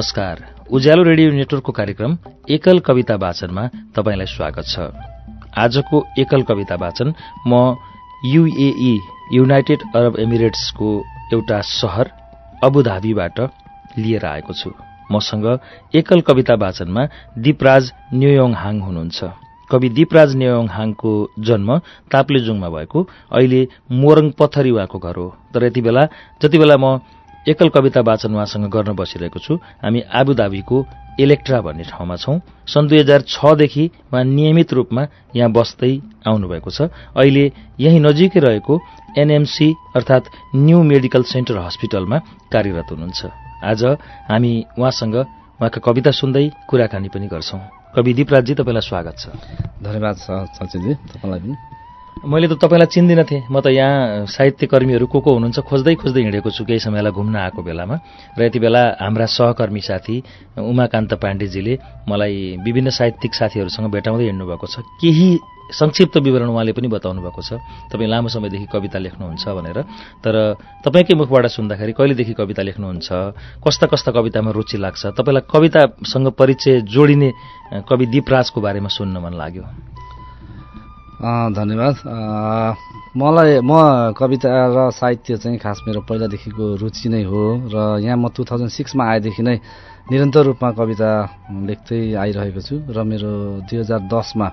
नमस्कार। उज्यालो रेडियो नेटवर्कको कार्यक्रम एकल कविता वाचनमा तपाईँलाई स्वागत छ। आजको एकल कविता वाचन म युएई युनाइटेड अरब एमिरेट्सको एउटा सहर अबुधाबीबाट लिएर आएको छु। मसँग एकल कविता वाचनमा दिपराज न्योयोङ हाङ हुनुहुन्छ। कवि दिपराज न्योयोङ हाङको जन्म ताप्लेजुङमा भएको। अहिले मोरङ पत्थरी उहाँको घर हो। तर यति बेला जति बेला म एकल कविता वाचन उहाँसँग गर्न बसिरहेको छु। हामी आबुधाबीको इलेक्ट्रा भन्ने ठाउँमा छौं। सन् दुई हजार छदेखि उहाँ नियमित रूपमा यहाँ बस्दै आउनुभएको छ। अहिले यही नजिकै रहेको एनएमसी अर्थात न्यू मेडिकल सेन्टर हस्पिटलमा कार्यरत हुनुहुन्छ। आज हामी उहाँसँग उहाँका कविता सुन्दै कुराकानी पनि गर्छौं। कवि दिपराजजी तपाईँलाई स्वागत छ। धन्यवाद सचिनजी तपाईँलाई पनि। मैले त तपाईँलाई चिन्दिनँ थिएँ। म त यहाँ साहित्यकर्मीहरू को को हुनुहुन्छ खोज्दै खोज्दै हिँडेको छु। केही समयलाई घुम्न आएको बेलामा। र यति बेला हाम्रा सहकर्मी साथी उमाकान्त पाण्डेजीले मलाई विभिन्न साहित्यिक साथीहरूसँग भेटाउँदै हिँड्नुभएको छ। केही संक्षिप्त विवरण उहाँले पनि बताउनु भएको छ। तपाईँ लामो समयदेखि कविता लेख्नुहुन्छ भनेर। तर तपाईँकै मुखबाट सुन्दाखेरि कहिलेदेखि कविता लेख्नुहुन्छ? कस्ता कस्ता कवितामा रुचि लाग्छ? तपाईँलाई कवितासँग परिचय जोडिने कवि दिपराजको बारेमा सुन्न मन लाग्यो। धन्यवाद। मलाई म कविता र साहित्य चाहिँ खास मेरो पहिलादेखिको रुचि नै हो र यहाँ म टु थाउजन्ड सिक्समा आएदेखि नै निरन्तर रूपमा कविता लेख्दै आइरहेको छु र मेरो दुई हजार दसमा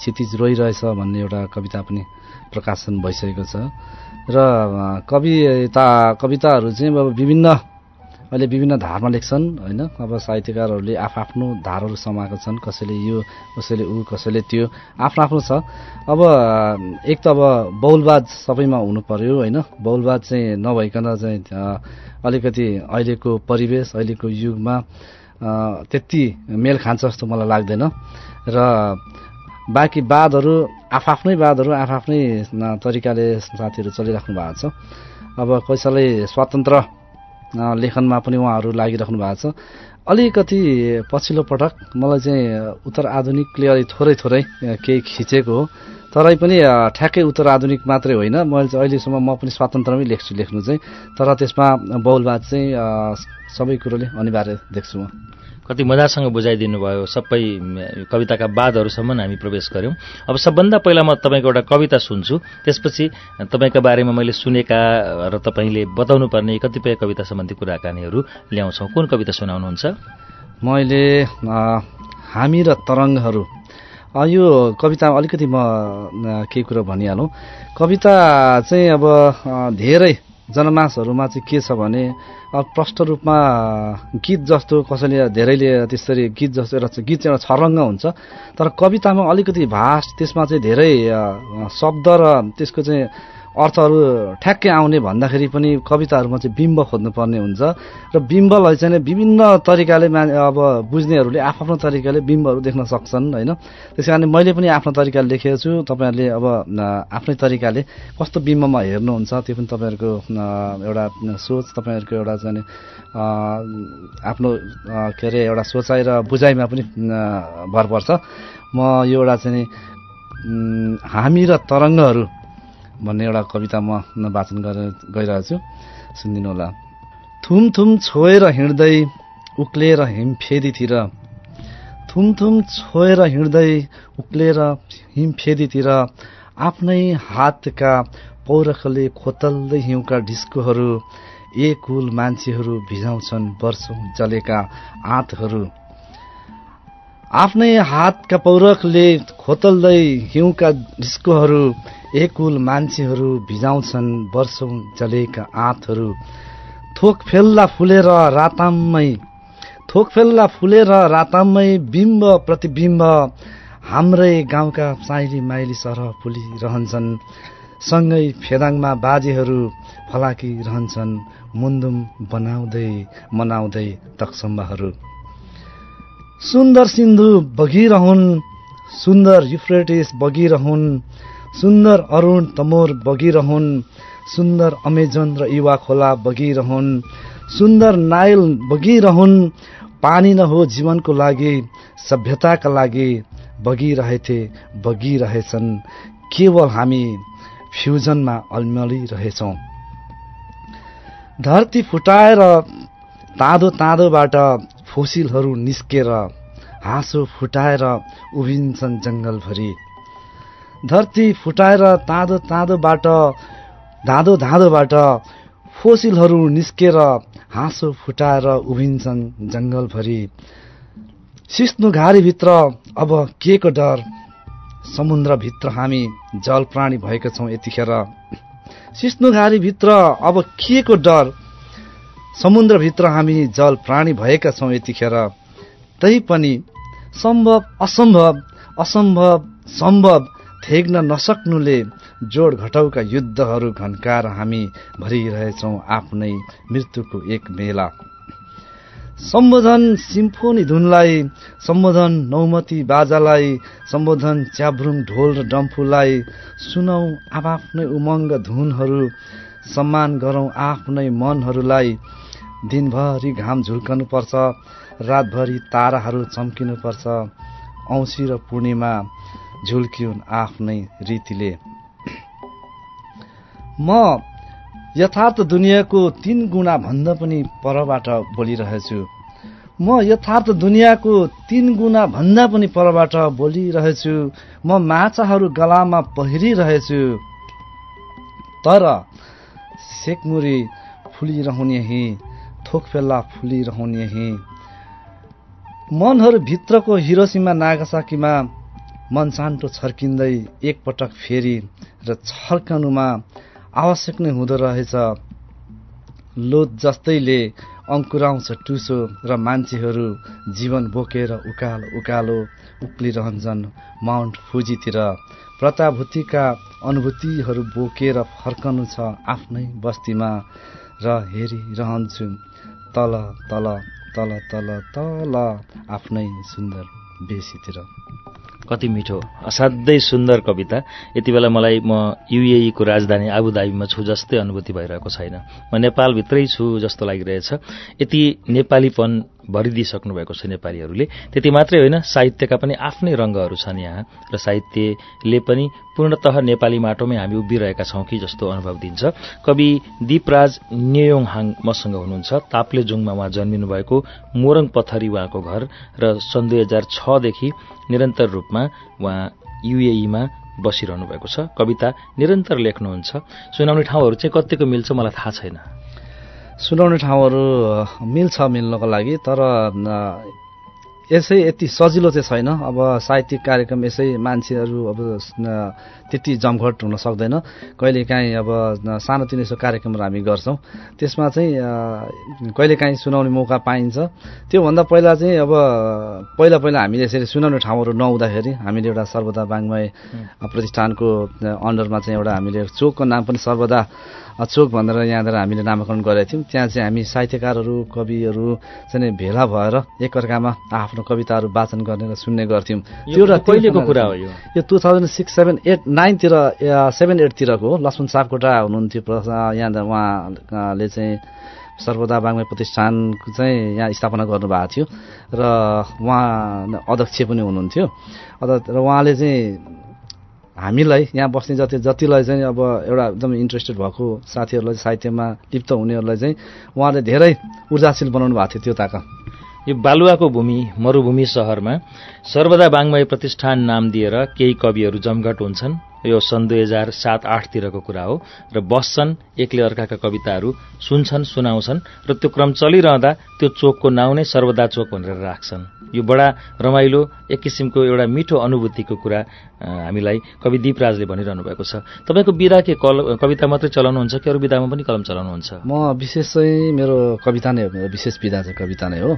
क्षितिज रोइरहेछ भन्ने एउटा कविता पनि प्रकाशन भइसकेको छ। र कविता कविताहरू चाहिँ अब विभिन्न अहिले विभिन्न धारमा लेख्छन् होइन? अब साहित्यकारहरूले आफ्नो धारहरू समाएका छन् कसैले यो कसैले ऊ कसैले त्यो। आफ्नो आफ्नो छ। अब एक त अब बहुलवाद सबैमा हुनु पर्यो होइन? बहुलवाद चाहिँ नभइकन चाहिँ अलिकति अहिलेको परिवेश अहिलेको युगमा त्यति मेल खान्छ जस्तो मलाई लाग्दैन। र बाँकी वादहरू आफ्नै वादहरू आफ्नै तरिकाले साथीहरू चलिराख्नु भएको छ। अब कसैलाई स्वतन्त्र लेखनमा पनि उहाँहरू लागिराख्नु भएको छ। अलिकति पछिल्लो पटक मलाई चाहिँ उत्तर आधुनिकले अलिक थोरै थोरै केही खिचेको हो। तरै पनि ठ्याक्कै उत्तर आधुनिक मात्रै होइन। मैले चाहिँ अहिलेसम्म म पनि स्वतन्त्रमै लेख्छु लेख्नु चाहिँ। तर त्यसमा बहुलवाद चाहिँ सबै कुरोले अनिवार्य देख्छु म। कति मजासँग बुझाइदिनु भयो सबै कविताका बादहरूसम्म हामी प्रवेश गऱ्यौँ। अब सबभन्दा पहिला म तपाईँको एउटा कविता सुन्छु। त्यसपछि तपाईँका बारेमा मैले सुनेका र तपाईँले बताउनु पर्ने कतिपय कविता सम्बन्धी कुराकानीहरू ल्याउँछौँ। कुन कविता सुनाउनुहुन्छ? मैले हामी र तरङ्गहरू। यो कविता अलिकति म केही कुरो भनिहालौँ। कविता चाहिँ अब धेरै जनमासहरूमा चाहिँ के छ भने प्रष्ट रूपमा गीत जस्तो कसैले धेरैले त्यसरी गीत जस्तो एउटा गीत चाहिँ एउटा छरङ्ग हुन्छ। तर कवितामा अलिकति भाष त्यसमा चाहिँ धेरै शब्द र त्यसको चाहिँ अर्थहरू ठ्याक्कै आउने भन्दाखेरि पनि कविताहरूमा चाहिँ बिम्ब खोज्नुपर्ने हुन्छ। र बिम्बलाई चाहिँ विभिन्न तरिकाले अब बुझ्नेहरूले आफ्नो तरिकाले बिम्बहरू देख्न सक्छन् होइन? त्यस मैले पनि आफ्नो तरिकाले लेखेको छु। तपाईँहरूले अब आफ्नै तरिकाले कस्तो बिम्बमा हेर्नुहुन्छ त्यो पनि तपाईँहरूको एउटा सोच तपाईँहरूको एउटा चाहिँ आफ्नो के अरे एउटा सोचाइ र बुझाइमा पनि भर पर्छ। म यो एउटा चाहिँ हामी र तरङ्गहरू भन्ने एउटा कविता म वाचन गरेर गइरहेको छु। सुनिदिनु होला। थुम थुम छोएर हिँड्दै उक्लेर हिमफेदीतिर थुम थुम छोएर हिँड्दै उक्लेर हिमफेदीतिर आफ्नै हातका पौरखले खोतल्दै हिउँका ढिस्कोहरू एक हुल मान्छेहरू भिजाउँछन् वर्षौँ जलेका आँतहरू। आफ्नै हातका पौरखले खोतल्दै हिउँका ढिस्कोहरू एकुल मान्छेहरू भिजाउँछन् वर्षौँ जलेका आँतहरू। थोक फेल्ला फुलेर राताममै थोक फेल्ला फुलेर राताममै बिम्ब प्रतिबिम्ब हाम्रै गाउँका साइली माइली सरह फुलिरहन्छन्। सँगै फेदाङमा बाजेहरू फलाकी रहन्छन् मुन्दुम बनाउँदै मनाउँदै तक्सम्बाहरू। सुन्दर सिन्धु बगिरहन् सुन्दर युफ्रेटिस बगिरहन् सुन्दर अरुण तमोर बगिरहन् सुन्दर अमेजन र युवा खोला बगिरहन् सुन्दर नाइल बगिरहन् पानी न हो जीवनको लागि सभ्यताका लागि बगिरहेथे बगिरहेछन्। केवल हामी फ्युजनमा अल्मलिरहेछौँ। धरती फुटाएर तादो तादोबाट फोसिलहरू निस्केर हाँसो फुटाएर उभिन्छन् जङ्गलभरि। धरती फुटाएर तादो तादोबाट धाँधो धाँधोबाट फोसिलहरू निस्केर हाँसो फुटाएर उभिन्छन् जङ्गलभरि। सिस्नु घारीभित्र अब के को डर? समुद्रभित्र हामी जल प्राणी भएका छौँ यतिखेर। सिस्नुघारीभित्र अब के को डर? समुद्रभित्र हामी जल प्राणी भएका छौँ यतिखेर। तै पनि सम्भव असम्भव असम्भव सम्भव थेग्न नसक्नुले जोड घटाउका युद्धहरू घन्काएर हामी भरिरहेछौँ आफ्नै मृत्युको एक मेला। सम्बोधन सिम्फोनी धुनलाई सम्बोधन नौमती बाजालाई सम्बोधन च्याब्रुङ ढोल र डम्फुलाई सुनौ आफ्नै उमङ्ग धुनहरू सम्मान गरौँ आफ्नै मनहरूलाई। दिनभरि घाम झुल्कनुपर्छ रातभरि ताराहरू चम्किनुपर्छ औँसी र पूर्णिमा झुल्किउन् आफ्नै रीतिले। म यथार्थ दुनियाँको तीन गुणा भन्दा पनि परबाट बोलिरहेछु। म यथार्थ दुनियाँको तीन गुणा भन्दा पनि परबाट बोलिरहेछु। म माछाहरू गलामा पहिरिरहेछु। तर सेकमुरी फुलिरहने यही थोकफेला फुलिरहने मनहरू भित्रको हिरोसीमा नागासाकीमा मन सान्टो छर्किँदै एकपटक फेरि र छर्कनुमा आवश्यक नै हुँदो रहेछ लोत जस्तैले अङ्कुराउँछ टुसो र मान्छेहरू जीवन बोकेर उकालो उकालो उक्लिरहन्छन् माउन्ट फुजीतिर प्रताभूतिका अनुभूतिहरू बोकेर फर्कनु छ आफ्नै बस्तीमा र हेरिरहन्छु तल तल तल तल तल आफ्नै सुन्दर बेसीतिर कति मिठो असाध्यै सुन्दर कविता। यति बेला मलाई म युएईको राजधानी आबुधाबीमा छु जस्तै अनुभूति भइरहेको छैन। म नेपालभित्रै छु जस्तो लागिरहेछ। यति नेपालीपन भरिदिइसक्नु भएको छ नेपालीहरूले। त्यति मात्रै होइन साहित्यका पनि आफ्नै रङ्गहरू छन् यहाँ र साहित्यले पनि पूर्णतः नेपाली माटोमै हामी उभिरहेका छौँ कि जस्तो अनुभव दिन्छ। कवि दिपराज नेयोङ हाङ मसँग हुनुहुन्छ। ताप्लेजुङमा उहाँ जन्मिनु भएको मोरङ पथरी उहाँको घर र सन् दुई हजार छदेखि निरन्तर रूपमा उहाँ युएईमा बसिरहनु भएको छ। कविता निरन्तर लेख्नुहुन्छ। सुनाउने ठाउँहरू चाहिँ कतिको मिल्छ मलाई थाहा छैन। सुनाउने ठाउँहरू मिल्छ मिल्नको लागि तर यसै यति सजिलो चाहिँ छैन। अब साहित्यिक कार्यक्रम यसै मान्छेहरू अब त्यति जमघट हुन सक्दैन। कहिलेकाहीँ अब सानोतिनो यसो कार्यक्रमहरू हामी गर्छौँ। त्यसमा चाहिँ कहिलेकाहीँ सुनाउने मौका पाइन्छ। त्योभन्दा पहिला चाहिँ अब पहिला पहिला हामीले यसरी सुनाउने ठाउँहरू नहुँदाखेरि हामीले एउटा सर्वदा बाङ्मय प्रतिष्ठानको अन्डरमा चाहिँ एउटा हामीले चोकको नाम पनि सर्वदा चोक भनेर यहाँनिर हामीले नामाकरण गरेका थियौँ। त्यहाँ चाहिँ हामी साहित्यकारहरू कविहरू चाहिँ भेला भएर एकअर्कामा आफ्नो कविताहरू वाचन गर्ने र सुन्ने गर्थ्यौँ। त्यो र कहिलेको कुरा हो यो? Two thousand six seven eight नाइनतिर seven एटतिरको हो लक्ष्मण सापकोटा हुनुहुन्थ्यो यहाँ उहाँले चाहिँ सर्वदा बाङ्मे प्रतिष्ठानको चाहिँ यहाँ स्थापना गर्नुभएको थियो। र उहाँ अध्यक्ष पनि हुनुहुन्थ्यो। र उहाँले चाहिँ हामीलाई यहाँ बस्ने जति जतिलाई चाहिँ अब एउटा एकदम इन्ट्रेस्टेड भएको साथीहरूलाई साहित्यमा लिप्त हुनेहरूलाई चाहिँ उहाँले धेरै ऊर्जाशील बनाउनु भएको थियो त्यो ताका। यो बालुवाको भूमि मरुभूमि सहरमा सर्वदा बाङ्मय प्रतिष्ठान नाम दिएर केही कविहरू जमघट हुन्छन्। यो सन् दुई हजार सात आठतिरको कुरा हो र बस्छन् एकले अर्काका कविताहरू सुन्छन् सुनाउँछन् र त्यो क्रम चलिरहँदा त्यो चोकको नाउँ नै सर्वदा चोक भनेर राख्छन्। यो बडा रमाइलो एक किसिमको एउटा मिठो अनुभूतिको कुरा हामीलाई कवि दिपराजले भनिरहनु भएको छ। तपाईँको विधा के कल कविता मात्रै चलाउनुहुन्छ कि अरू विधामा पनि कलम चलाउनुहुन्छ? म विशेष चाहिँ मेरो कविता नै हो मेरो विशेष विधा चाहिँ कविता नै हो।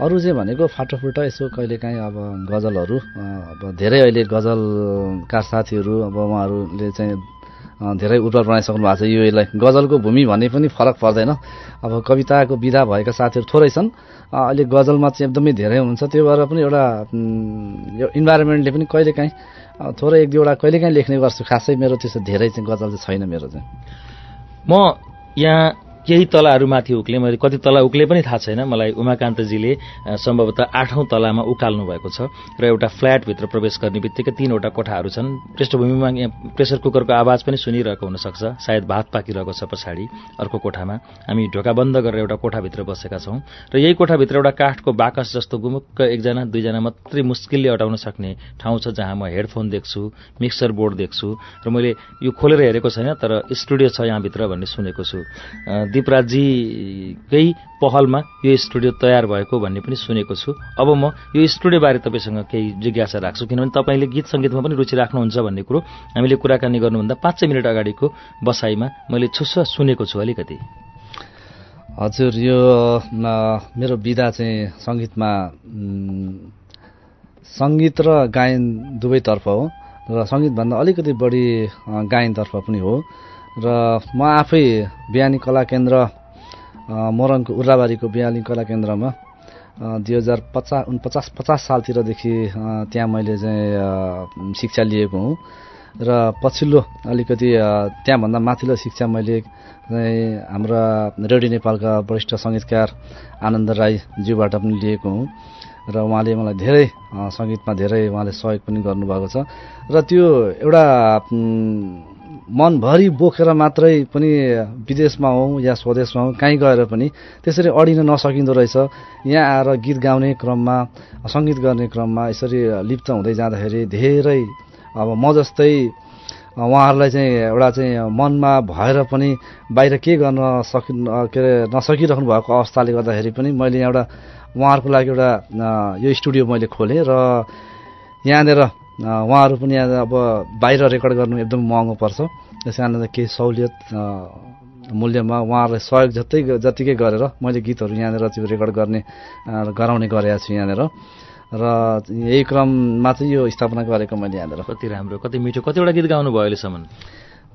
अरू चाहिँ भनेको फाटोफुटो यसो कहिलेकाहीँ अब गजलहरू अब धेरै अहिले गजलकार साथीहरू अब उहाँहरूले चाहिँ धेरै उर्वर बनाइसक्नु भएको छ। युएलाई गजलको भूमि भन्ने पनि फरक पर्दैन। अब कविताको विधा भएका साथीहरू थोरै छन्। अहिले गजलमा चाहिँ एकदमै धेरै हुन्छ त्यो भएर पनि एउटा यो इन्भाइरोमेन्टले पनि कहिलेकाहीँ थोरै एक दुईवटा कहिलेकाहीँ लेख्ने गर्छु। खासै मेरो त्यस्तो धेरै चाहिँ गजल चाहिँ छैन मेरो चाहिँ। म यहाँ केही तलाहरू माथि उक्ले। मैले कति तला उक्ले पनि थाहा छैन। मलाई उमाकान्तजीले सम्भवतः आठौँ तलामा उकाल्नु भएको छ र एउटा फ्ल्याटभित्र प्रवेश गर्ने बित्तिकै तीनवटा कोठाहरू छन्। पृष्ठभूमिमा प्रेसर कुकरको आवाज पनि सुनिरहेको हुनसक्छ। सायद भात पाकिरहेको छ पछाडि अर्को कोठामा। हामी ढोका बन्द गरेर एउटा कोठाभित्र बसेका छौँ र यही कोठाभित्र एउटा काठको बाकस जस्तो गुमुक्क एकजना दुईजना मात्रै मुस्किलले अटाउन सक्ने ठाउँ छ जहाँ म हेडफोन देख्छु मिक्सर बोर्ड देख्छु र मैले यो खोलेर हेरेको छैन तर स्टुडियो छ यहाँभित्र भन्ने सुनेको छु। दिपराजजीकै पहलमा यो स्टुडियो तयार भएको भन्ने पनि सुनेको छु। अब म यो स्टुडियोबारे तपाईँसँग केही जिज्ञासा राख्छु किनभने तपाईँले गीत सङ्गीतमा पनि रुचि राख्नुहुन्छ भन्ने कुरो। हामीले कुराकानी गर्नुभन्दा पाँच मिनट अगाडिको बसाइमा मैले छुस्स सुनेको छु अलिकति। हजुर यो मेरो विधा चाहिँ सङ्गीतमा सङ्गीत र गायन दुवैतर्फ हो। र सङ्गीतभन्दा अलिकति बढी गायनतर्फ पनि हो। र म आफै बिहानी कला केन्द्र मोरङको उर्राबारीको बिहानी कला केन्द्रमा दुई हजार पचास पचास पचास सालतिरदेखि त्यहाँ मैले चाहिँ शिक्षा लिएको हुँ। र पछिल्लो अलिकति त्यहाँभन्दा माथिल्लो शिक्षा मैले हाम्रा रेडियो नेपालका वरिष्ठ सङ्गीतकार आनन्द राईज्यूबाट पनि लिएको हुँ। र उहाँले मलाई धेरै सङ्गीतमा धेरै उहाँले सहयोग पनि गर्नुभएको छ। र त्यो एउटा मनभरि बोकेर मात्रै पनि विदेशमा हौँ या स्वदेशमा हौँ कहीँ गएर पनि त्यसरी अडिन नसकिँदो रहेछ। यहाँ आएर गीत गाउने क्रममा सङ्गीत गर्ने क्रममा यसरी लिप्त हुँदै जाँदाखेरि धेरै अब म जस्तै उहाँहरूलाई चाहिँ एउटा चाहिँ मनमा भएर पनि बाहिर के गर्न सकि के अरे नसकिराख्नु भएको अवस्थाले गर्दाखेरि पनि मैले एउटा उहाँहरूको लागि एउटा यो स्टुडियो मैले खोलेँ र यहाँनिर उहाँहरू पनि अब बाहिर रेकर्ड गर्नु एकदम महँगो पर्छ। त्यस कारणले केही सहुलियत मूल्यमा उहाँहरूलाई सहयोग जति जतिकै गरेर मैले गीतहरू यहाँनिर चाहिँ रेकर्ड गर्ने गराउने गरेको छु यहाँनिर। र यही क्रममा चाहिँ यो स्थापना गरेको मैले यहाँनिर। कति राम्रो कति मिठो कतिवटा गीत गाउनु भयो अहिलेसम्म?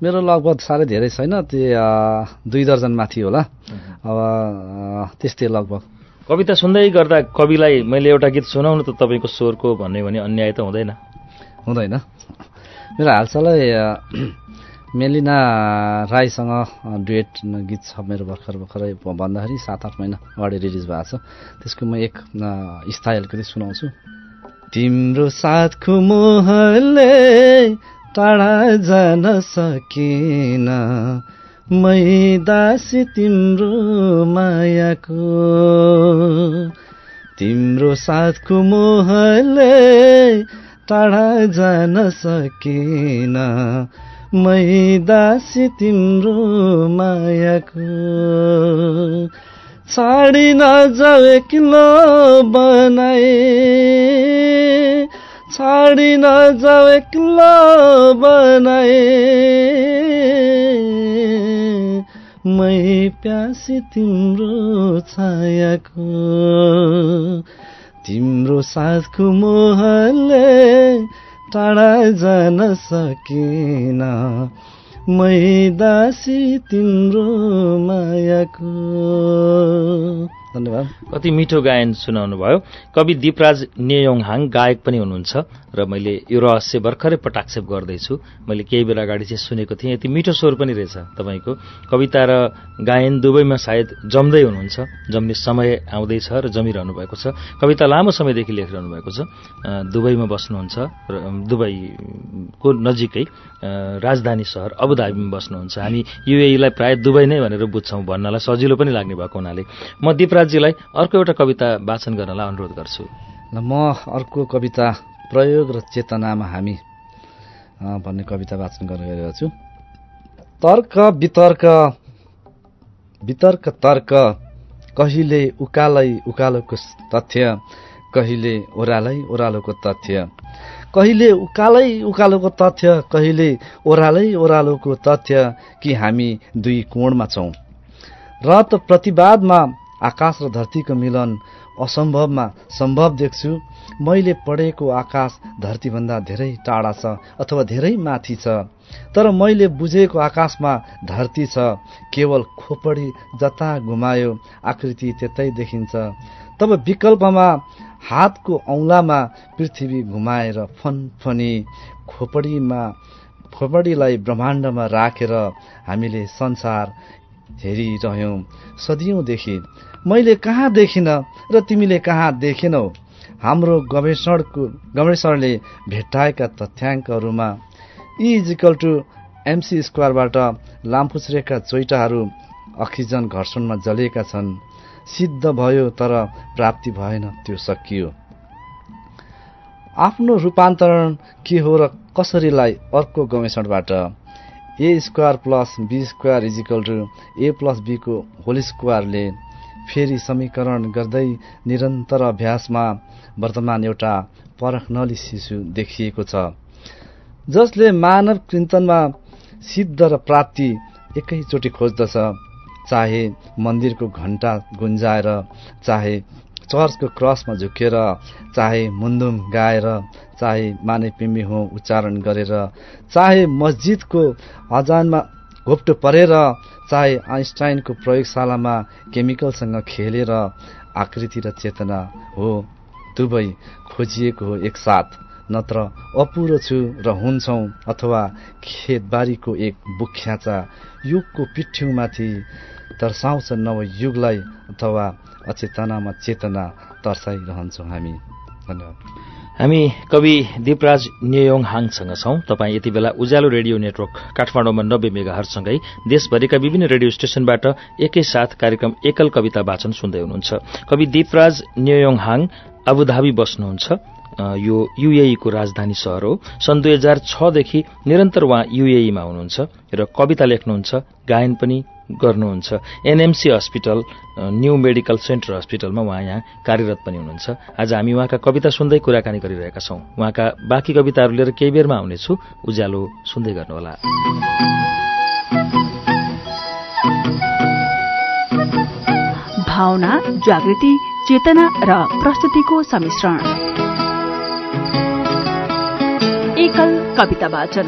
मेरो लगभग साह्रै धेरै छैन त्यो दुई दर्जन माथि होला। अब त्यस्तै लगभग। कविता सुन्दै गर्दा कविलाई मैले एउटा गीत सुनाउनु त तपाईँको स्वरको भन्ने भने अन्याय त हुँदैन। हुँदैन। मेरो हालसालै मेलिना राईसँग डुएट गीत छ मेरो भर्खर भर्खरै भन्दाखेरि सात आठ महिना अगाडि रिलिज भएको छ। त्यसको म एक स्थायी अलिकति सुनाउँछु। तिम्रो साथको मोहले टाढा जान सकिन मै दासी तिम्रो मायाको। तिम्रो साथको मोहले टाढा जान सकिन मै दासी तिम्रो मायाको। छाडी नजाऊ एक्लो बनाए। छाडी नजाऊ एक्लो बनाए। मै प्यासी तिम्रो छायाको। तिम्रो साथको मोहले टाढा जान सकिन। मै दासी तिम्रो मायाको धन्यवाद। कति मिठो गायन सुनाउनु भयो। कवि दिपराज नेयोङहाङ गायक पनि हुनुहुन्छ र मैले यो रहस्य भर्खरै पटाक्षेप गर्दैछु। मैले केही बेला अगाडि चाहिँ सुनेको थिएँ। यति मिठो स्वर पनि रहेछ तपाईँको। कविता र गायन दुवैमा सायद जम्दै हुनुहुन्छ। जम्ने समय आउँदैछ र जमिरहनु भएको छ। कविता लामो समयदेखि लेखिरहनु भएको छ। दुबईमा बस्नुहुन्छ र दुबईको नजिकै राजधानी सहर अबुधाबीमा बस्नुहुन्छ। हामी युएईलाई प्राय दुबई नै भनेर बुझ्छौँ भन्नलाई सजिलो पनि लाग्ने भएको हुनाले। म दिपराजजीलाई अर्को एउटा कविता वाचन गर्नलाई अनुरोध गर्छु। म अर्को कविता प्रयोग र चेतनामा हामी भन्ने कविता वाचन गरिरहेको छु। तर्क वितर्क वितर्क तर्क कहिले उकालै उकालोको तथ्य कहिले ओह्रालै ओह्रालोको तथ्य कहिले उकालै उकालोको तथ्य कहिले ओह्रालै ओह्रालोको तथ्य कि हामी दुई कोणमा छौँ। र त प्रतिवादमा आकाश र धरतीको मिलन असम्भवमा सम्भव देख्छु। मैले पढेको आकाश धरतीभन्दा धेरै टाढा छ अथवा धेरै माथि छ। तर मैले बुझेको आकाशमा धरती छ। केवल खोपडी जता घुमायो आकृति त्यतै देखिन्छ। तब विकल्पमा हातको औंलामा पृथ्वी घुमाएर फनफनी खोपडीमा खोपडीलाई ब्रह्माण्डमा राखेर हामीले संसार हेरिरह्यौं। सदियौंदेखि मैले कहाँ देखिन र तिमीले कहाँ देखेनौ? हाम्रो गवेषणको गवेषणले भेट्टाएका तथ्याङ्कहरूमा इजिकल टु एमसी स्क्वायरबाट लामफुच्रेका चोइटाहरू अक्सिजन घर्षणमा जलेका छन्। सिद्ध भयो तर प्राप्ति भएन त्यो सकियो। आफ्नो रूपान्तरण के हो र कसरीलाई अर्को गवेषणबाट? A square plus B square is equal to A plus बीको whole स्क्वायरले फेरि समीकरण गर्दै निरन्तर अभ्यासमा वर्तमान एउटा परख नली शिशु देखिएको छ। जसले मानव चिन्तनमा सिद्ध र प्राप्ति एकैचोटि खोज्दछ चाहे मन्दिरको घण्टा गुन्जाएर चाहे चर्चको क्रसमा झुकेर चाहे मुन्दुम गाएर चाहे माने पिम्बी हो उच्चारण गरेर चाहे मस्जिदको अजानमा घोप्टो परेर चाहे आइन्स्टाइनको प्रयोगशालामा केमिकलसँग खेलेर आकृति र चेतना हो दुवै खोजिएको हो एकसाथ। नत्र अपुरो छु र हुन्छौ अथवा खेतबारीको एक बुख्याचा युगको पिठ्यौमाथि तर्साउँछ नव युगलाई अथवा अचेतनामा चेतना तर्साइरहन्छौँ हामी। धन्यवाद। हामी कवि दिपराज नियोङ हाङसँग छौं। तपाईँ यति बेला उज्यालो रेडियो नेटवर्क काठमाडौँमा नब्बे मेगाहरूसँगै देशभरिका विभिन्न रेडियो स्टेशनबाट एकैसाथ कार्यक्रम एकल कविता वाचन सुन्दै हुनुहुन्छ। कवि दिपराज नियोङ हाङ अबुधाबी बस्नुहुन्छ। यो युएई को राजधानी सहर हो। सन् दुई हजार छदेखि निरन्तर उहाँ युएईमा हुनुहुन्छ र कविता लेख्नुहुन्छ गायन पनि गर्नुहुन्छ। NMC hospital new medical centre हस्पिटलमा उहाँ यहाँ कार्यरत पनि हुनुहुन्छ। आज हामी उहाँका कविता सुन्दै कुराकानी गरिरहेका छौं। उहाँका बाँकी कविताहरू लिएर केही बेरमा आउनेछु। उज्यालो सुन्दै गर्नुहोला। भावना जागृति चेतना र प्रस्तुतिको सम्मिश्रण एकल कविता वाचन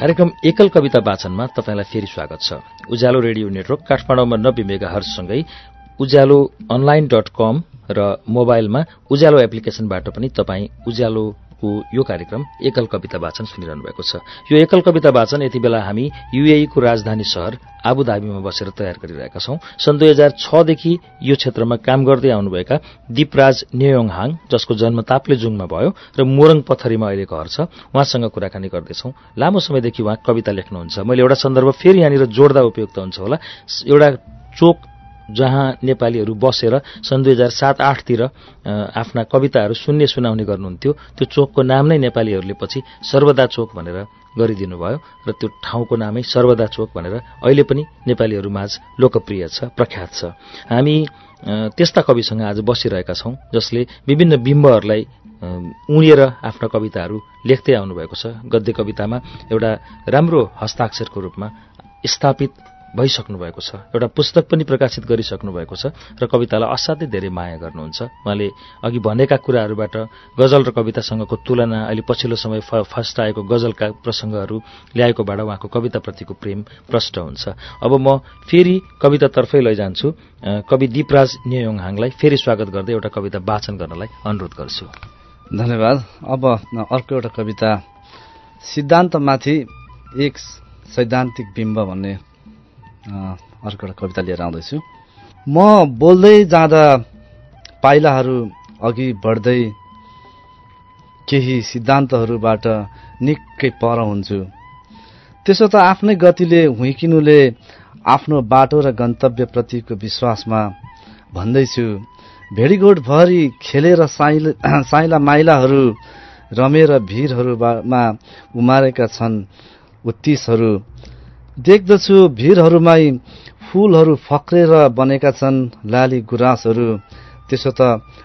कार्यक्रम एकल कविता वाचनमा तपाईँलाई फेरि स्वागत छ। उज्यालो रेडियो नेटवर्क काठमाडौँमा नब्बे मेगा हर्ससँगै उज्यालो अनलाइन डट कम र मोबाइलमा उज्यालो एप्लिकेशनबाट पनि तपाईँ उज्यालोको यो कार्यक्रम एकल कविता वाचन सुनिरहनु भएको छ। यो एकल कविता वाचन यति बेला हामी युएईको राजधानी सहर आबुधाबीमा बसेर तयार गरिरहेका छौं। सन् दुई हजार छदेखि यो क्षेत्रमा काम गर्दै आउनुभएका दीपराज नेयोङहाङ जसको जन्म ताप्लेजुङमा भयो र मोरङ पथरीमा अहिले घर छ उहाँसँग कुराकानी गर्दैछौं। लामो समयदेखि उहाँ कविता लेख्नुहुन्छ। मैले एउटा सन्दर्भ फेरि यहाँनिर जोड्दा उपयुक्त हुन्छ होला। एउटा चोक जहाँ नेपालीहरू बसेर सन् दुई हजार सात आठतिर आफ्ना कविताहरू सुन्ने सुनाउने गर्नुहुन्थ्यो त्यो चोकको नाम नै नेपालीहरूले पछि सर्वदा चोक भनेर गरिदिनु भयो र त्यो ठाउँको नामै सर्वदा चोक भनेर अहिले पनि नेपालीहरूमाझ लोकप्रिय छ प्रख्यात छ। हामी त्यस्ता कविसँग आज बसिरहेका छौं जसले विभिन्न बिम्बहरूलाई उडेर आफ्ना कविताहरू लेख्दै आउनुभएको छ। गद्य कवितामा एउटा राम्रो हस्ताक्षरको रूपमा स्थापित भइसक्नु भएको छ। एउटा पुस्तक पनि प्रकाशित गरिसक्नु भएको छ र कवितालाई असाध्यै धेरै माया गर्नुहुन्छ। उहाँले अघि भनेका कुराहरूबाट गजल र कवितासँगको तुलना अहिले पछिल्लो समय फर्स्ट आएको गजलका प्रसङ्गहरू ल्याएकोबाट उहाँको कविताप्रतिको प्रेम प्रष्ट हुन्छ। अब म फेरि कवितातर्फै लैजान्छु। कवि दीपराज नेयोङ हाङलाई फेरि स्वागत गर्दै एउटा कविता वाचन गर्नलाई अनुरोध गर्छु। धन्यवाद। अब अर्को एउटा कविता। सिद्धान्तमाथि एक सैद्धान्तिक बिम्ब भन्ने अर्को एउटा कविता लिएर आउँदैछु। म बोल्दै जाँदा पाइलाहरू अघि बढ्दै केही सिद्धान्तहरूबाट निकै पर हुन्छु। त्यसो त आफ्नै गतिले हुइकिनुले आफ्नो बाटो र गन्तव्यप्रतिको विश्वासमा भन्दैछु भेडीगोठभरि खेलेर साइला साइला माइलाहरू रमेर भिरहरूमा उमारेका छन् उत्तिसहरू देख्दछु भिरहरूमै फूलहरू फक्रेर बनेका छन् लाली गुराँसहरू। त्यसो त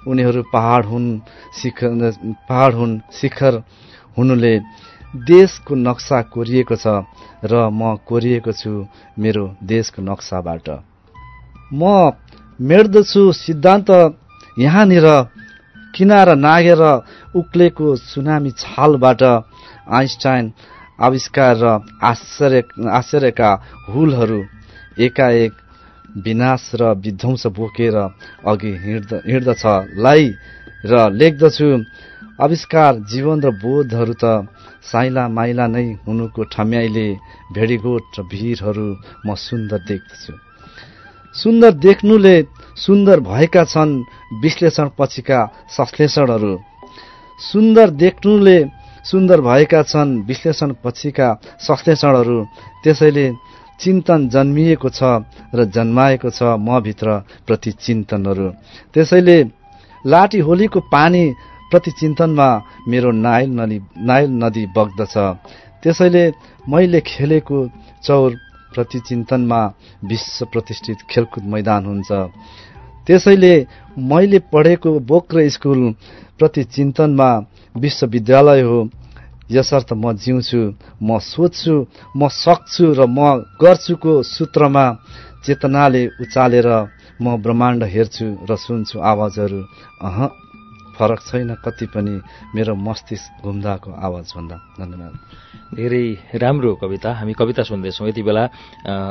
उनीहरू पहाड हुन् शिखर पहाड हुन् शिखर हुनुले देशको नक्सा कोरिएको छ र म कोरिएको छु मेरो देशको नक्साबाट। म मेट्दछु सिद्धान्त यहाँनिर किनारा नागेर उक्लेको सुनामी छालबाट आइन्स्टाइन आविष्कार र आश्चर्य आश्चर्यका हुलहरू एकाएक विनाश र विध्वंस बोकेर अघि हिँड्द हिँड्दछ लाई र लेख्दछु आविष्कार जीवन र बोधहरू त साइला माइला नै हुनुको ठम्याइले भेडीगोठ र भिरहरू म सुन्दर देख्दछु। सुन्दर देख्नुले सुन्दर भएका छन् विश्लेषण पछिका संश्लेषणहरू। सुन्दर देख्नुले सुन्दर भएका छन् विश्लेषण पछिका संश्लेषणहरू त्यसैले चिन्तन जन्मिएको छ र जन्माएको छ म भित्र प्रति चिन्तनहरू त्यसैले लाठी होलीको पानी प्रति चिन्तनमा मेरो नाइल नदी नाइल नदी बग्दछ। त्यसैले मैले खेलेको चौर प्रति चिन्तनमा विश्व प्रतिष्ठित खेलकुद मैदान हुन्छ। त्यसैले मैले पढेको बोक्र स्कुल प्रति चिन्तनमा विश्वविद्यालय हो। यसर्थ म जिउँछु म सोध्छु म सक्छु र म गर्छुको सूत्रमा चेतनाले उचालेर म ब्रह्माण्ड हेर्छु र सुन्छु आवाजहरू। अह फरक छैन कति पनि मेरो मस्तिष्क घुम्दाको आवाज भन्दा धन्यवाद। धेरै राम्रो कविता। हामी कविता सुन्दैछौँ। यति बेला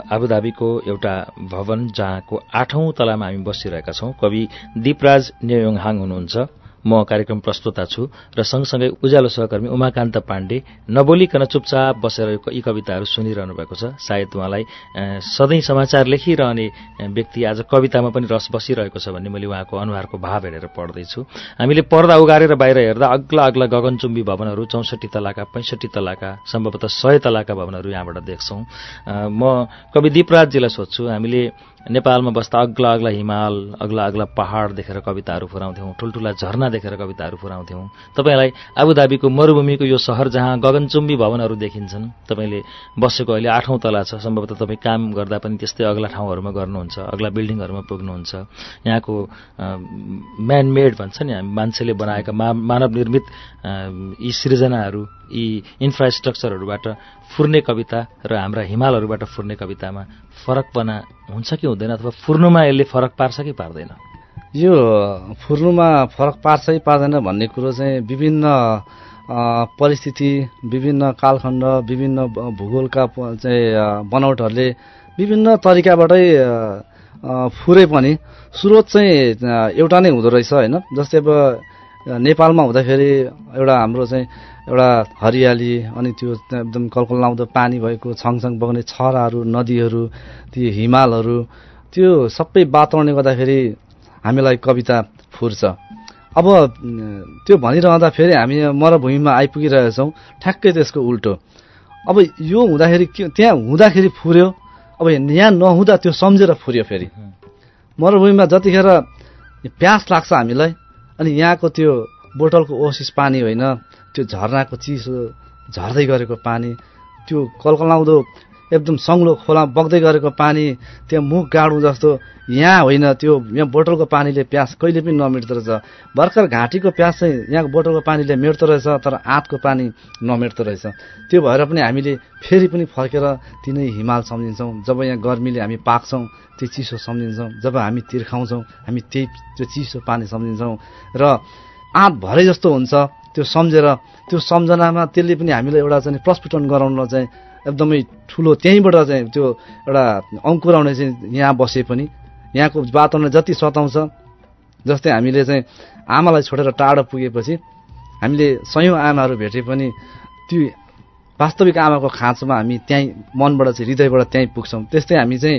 आबुधाबीको एउटा भवन जहाँको आठौं तलामा हामी बसिरहेका छौँ। कवि दीपराज नेयोङहाङ हुनुहुन्छ। म कार्यक्रम प्रस्तुता छु र सँगसँगै उज्यालो सहकर्मी उमाकान्त पाण्डे नबोलिकन चुपचाप बसेर यो- कविताहरू सुनिरहनु भएको छ। सायद उहाँलाई सधैँ समाचार लेखिरहने व्यक्ति आज कवितामा पनि रस बसिरहेको छ भन्ने मैले उहाँको अनुहारको भाव हेरेर पढ्दैछु। हामीले पर्दा उगारेर बाहिर हेर्दा अग्ला अग्ला गगनचुम्बी भवनहरू चौसठी तलाका पैँसठी तलाका सम्भवतः सय तलाका भवनहरू यहाँबाट देख्छौँ। म कवि दीपराजजीलाई सोध्छु हामीले नेपालमा बस्दा अग्ला अग्ला हिमाल अग्ला अग्ला पहाड देखेर कविताहरू फुराउँथ्यौँ ठुल्ठुला झरना देखेर कविताहरू फुराउँथ्यौँ। तपाईँलाई आबुधाबीको मरुभूमिको यो सहर जहाँ गगनचुम्बी भवनहरू देखिन्छन् तपाईँले बसेको अहिले आठौँ तला छ। सम्भवतः तपाईँ काम गर्दा पनि त्यस्तै अग्ला ठाउँहरूमा गर्नुहुन्छ अग्ला बिल्डिङहरूमा पुग्नुहुन्छ। यहाँको म्यान मेड भन्छ नि हामी मान्छेले बनाएका मानव निर्मित यी सृजनाहरू। यी इन्फ्रास्ट्रक्चरहरूबाट फुर्ने कविता र हाम्रा हिमालहरूबाट फुर्ने कवितामा फरकपना हुन्छ कि हुँदैन अथवा फुर्नुमा यसले फरक पार्छ कि पार्दैन? यो फुर्नुमा फरक पार्छ कि पार्दैन भन्ने कुरो चाहिँ विभिन्न परिस्थिति विभिन्न कालखण्ड विभिन्न भूगोलका चाहिँ अ, बनौटहरूले विभिन्न तरिकाबाटै फुरे पनि स्रोत चाहिँ एउटा नै हुँदो रहेछ होइन? जस्तै अब नेपालमा हुँदाखेरि एउटा हाम्रो चाहिँ एउटा हरियाली अनि त्यो एकदम कलकलाउँदो पानी भएको छङछङ बग्ने छराहरू नदीहरू ती हिमालहरू त्यो सबै वातावरणले गर्दाखेरि हामीलाई कविता फुर्छ। अब त्यो भनिरहँदा फेरि हामी मरुभूमिमा आइपुगिरहेछौँ ठ्याक्कै त्यसको उल्टो। अब यो हुँदाखेरि के त्यहाँ हुँदाखेरि फुर्यो अब यहाँ नहुँदा त्यो सम्झेर फुर्यो फेरि। मरुभूमिमा जतिखेर प्यास लाग्छ हामीलाई अनि यहाँको त्यो बोतलको ओसिस पानी होइन त्यो झरनाको चिसो झर्दै गरेको पानी त्यो कलकलाउँदो एकदम सङ्लो खोला बग्दै गरेको पानी त्यहाँ मुख गाडौँ जस्तो यहाँ होइन त्यो यहाँ बोतलको पानीले प्यास कहिले पनि नमेट्दो रहेछ। भर्खर घाँटीको प्यास चाहिँ यहाँको बोतलको पानीले मेट्दो रहेछ तर आँतको पानी नमेट्दो रहेछ। त्यो भएर पनि हामीले फेरि पनि फर्केर तिनै हिमाल सम्झिन्छौँ। जब यहाँ गर्मीले हामी पाक्छौँ त्यो चिसो सम्झिन्छौँ। जब हामी तिर्खाउँछौँ हामी त्यही त्यो चिसो पानी सम्झिन्छौँ। र आँत भरे जस्तो हुन्छ। त्यो सम्झेर त्यो सम्झनामा त्यसले पनि हामीलाई एउटा चाहिँ प्रस्फुटन गराउन चाहिँ एकदमै ठुलो त्यहीँबाट चाहिँ त्यो एउटा अङ्कुराउने चाहिँ यहाँ बसे पनि। यहाँको वातावरण जति सताउँछ जस्तै हामीले चाहिँ आमालाई छोडेर टाढो पुगेपछि हामीले सयौँ आमाहरू भेटे पनि त्यो वास्तविक आमाको खाँचोमा हामी त्यहीँ मनबाट चाहिँ हृदयबाट त्यहीँ पुग्छौँ। त्यस्तै हामी चाहिँ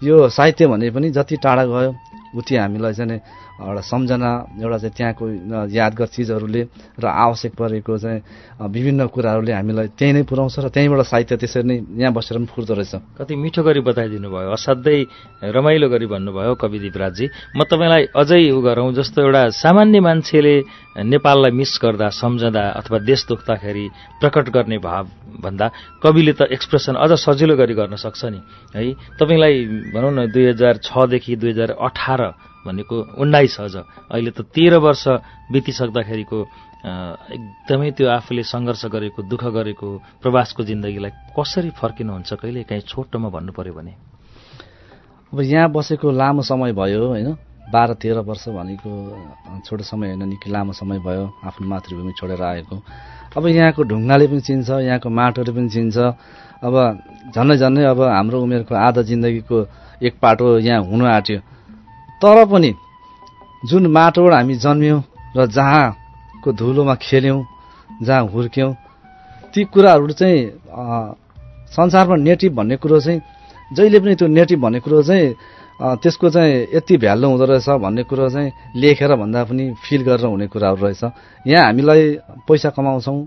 यो साहित्य भने पनि जति टाढा गयो उति हामीलाई चाहिँ एउटा सम्झना एउटा चाहिँ त्यहाँको यादगार चिजहरूले र आवश्यक परेको चाहिँ विभिन्न कुराहरूले हामीलाई त्यहीँ नै पुऱ्याउँछ र त्यहीँबाट साहित्य त्यसरी नै यहाँ बसेर पनि फुर्दो रहेछ। कति मिठो गरी बताइदिनु भयो असाध्यै रमाइलो गरी भन्नुभयो कवि दिपराजजी। म तपाईँलाई अझै उ गरौँ जस्तो एउटा सामान्य मान्छेले नेपाललाई मिस गर्दा सम्झँदा अथवा देश दुख्दाखेरि प्रकट गर्ने भाव भन्दा कविले त एक्सप्रेसन अझ सजिलो गरी गर्न सक्छ नि। है तपाईँलाई भनौँ न दुई हजार छदेखि दुई हजार अठार भनेको उन्नाइस अझ। अहिले त तेह्र वर्ष बितिसक्दाखेरिको एकदमै त्यो आफूले सङ्घर्ष गरेको दुःख गरेको प्रवासको जिन्दगीलाई कसरी फर्किनुहुन्छ? कहिले काहीँ छोटोमा भन्नु पर्यो भने। अब यहाँ बसेको लामो समय भयो होइन? बाह्र तेह्र वर्ष भनेको छोटो समय होइन निकै लामो समय भयो आफ्नो मातृभूमि छोडेर आएको। अब यहाँको ढुङ्गाले पनि चिन्छ यहाँको माटोले पनि चिन्छ। अब झन्डै झन्डै अब हाम्रो उमेरको आधा जिन्दगीको एक पाटो यहाँ हुनु आँट्यो। तर पनि जुन माटोबाट हामी जन्म्यौँ र जहाँको धुलोमा खेल्यौँ जहाँ हुर्क्यौँ ती कुराहरू चाहिँ संसारमा नेटिभ भन्ने कुरो चाहिँ जहिले पनि त्यो नेटिभ भन्ने कुरो चाहिँ त्यसको चाहिँ यति भ्यालु हुँदो रहेछ भन्ने कुरो चाहिँ लेखेर भन्दा पनि फिल गरेर हुने कुराहरू रहेछ। यहाँ हामीलाई पैसा कमाउँछौँ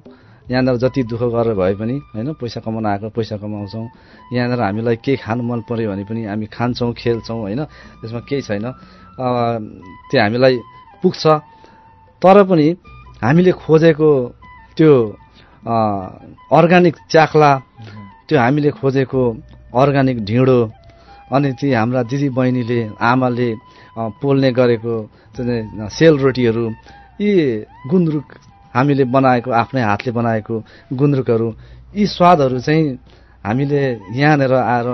यहाँनिर जति दुःख गरेर भए पनि होइन पैसा कमाउन आएको पैसा कमाउँछौँ। यहाँनिर हामीलाई केही खानु मन पऱ्यो भने पनि हामी खान्छौँ खेल्छौँ होइन त्यसमा केही छैन। त्यो हामीलाई पुग्छ। तर पनि हामीले खोजेको त्यो अर्ग्यानिक चाख्ला त्यो हामीले खोजेको अर्ग्यानिक ढिँडो अनि ती हाम्रा दिदी बहिनीले आमाले पोल्ने गरेको सेलरोटीहरू यी गुन्द्रुक हामीले बनाएको आफ्नै हातले बनाएको गुन्द्रुकहरू यी स्वादहरू चाहिँ हामीले यहाँनिर आएर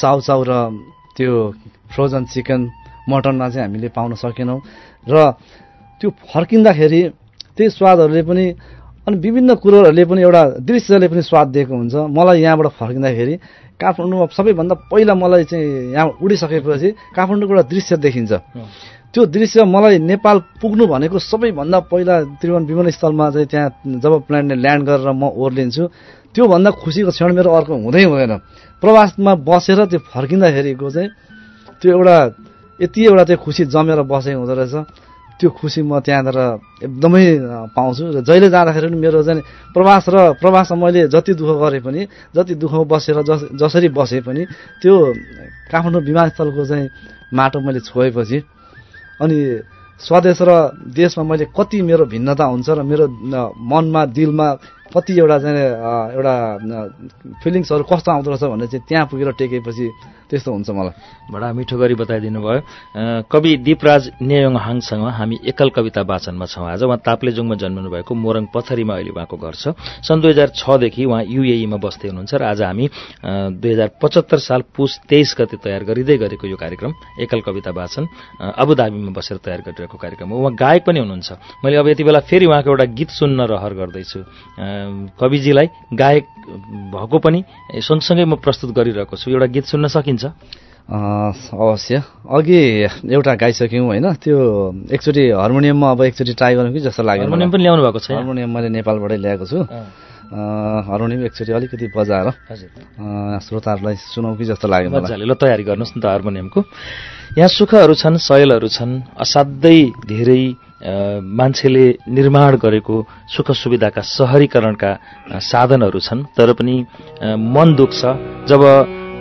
चाउचाउ र त्यो फ्रोजन चिकन मटनमा चाहिँ हामीले पाउन सकेनौँ। र त्यो फर्किँदाखेरि त्यही स्वादहरूले पनि अनि विभिन्न कुरोहरूले पनि एउटा दृश्यले पनि स्वाद दिएको हुन्छ। मलाई यहाँबाट फर्किँदाखेरि काठमाडौँमा सबैभन्दा पहिला मलाई चाहिँ यहाँ उडिसकेपछि काठमाडौँको एउटा दृश्य देखिन्छ। त्यो दृश्य मलाई नेपाल पुग्नु भनेको सबैभन्दा पहिला त्रिभुवन विमानस्थलमा चाहिँ त्यहाँ जब प्लेनले ल्यान्ड गरेर म ओर्लिन्छु त्योभन्दा खुसीको क्षण मेरो अर्को हुँदै हुँदैन। प्रवासमा बसेर त्यो फर्किँदाखेरिको चाहिँ त्यो एउटा यति एउटा त्यो खुसी जमेर बसेको हुँदो रहेछ। त्यो खुसी म त्यहाँनिर एकदमै पाउँछु। र जहिले जाँदाखेरि पनि मेरो चाहिँ प्रवास र प्रवासमा मैले जति दुःख गरेँ पनि जति दुःखमा बसेर जस जसरी बसे पनि त्यो काठमाडौँ विमानस्थलको चाहिँ माटो मैले छोएपछि अनि स्वदेश र देशमा मैले कति मेरो भिन्नता हुन्छ र मेरो मनमा दिलमा कति एउटा चाहिँ एउटा फिलिङ्सहरू कस्तो आउँदो रहेछ भन्ने चाहिँ त्यहाँ पुगेर टेकेपछि त्यस्तो हुन्छ मलाई। बडा मिठो गरी बताइदिनु भयो कवि दिपराज नेयोङ हाङसँग हामी एकल कविता वाचनमा छौँ। आज उहाँ ताप्लेजुङमा जन्मनु भएको मोरङ पथरीमा अहिले उहाँको घर छ। सन् दुई हजार छदेखि उहाँ युएईमा बस्दै हुनुहुन्छ र आज हामी दुई हजार पचहत्तर साल पुस तेइस गते तयार गरिँदै गरेको यो कार्यक्रम एकल कविता वाचन अबुधाबीमा बसेर तयार गरिरहेको कार्यक्रम हो। उहाँ गायक पनि हुनुहुन्छ। मैले अब यति बेला फेरि उहाँको एउटा गीत सुन्न रहर गर्दैछु। कविजीलाई गायक भएको पनि सँगसँगै म प्रस्तुत गरिरहेको छु। एउटा गीत सुन्न सकिन्छ? अवश्य। अघि एउटा गाइसक्यौँ होइन त्यो एकचोटि हार्मोनियममा अब एकचोटि ट्राई गरौँ कि जस्तो लाग्यो हार्मोनियम पनि ल्याउनु भएको छ हार्मोनियम मैले नेपालबाटै ल्याएको छु। हार्मोनियम एकचोटि अलिकति बजाएर श्रोताहरूलाई सुनाउ कि जस्तो लाग्यो मजाले ल तयारी गर्नुहोस् न त हार्मोनियमको। यहाँ सुखहरू छन् शैलहरू छन् असाध्यै धेरै मान्छेले निर्माण गरेको सुख सुविधाका सहरीकरणका साधनहरू छन्। तर पनि मन दुख्छ। जब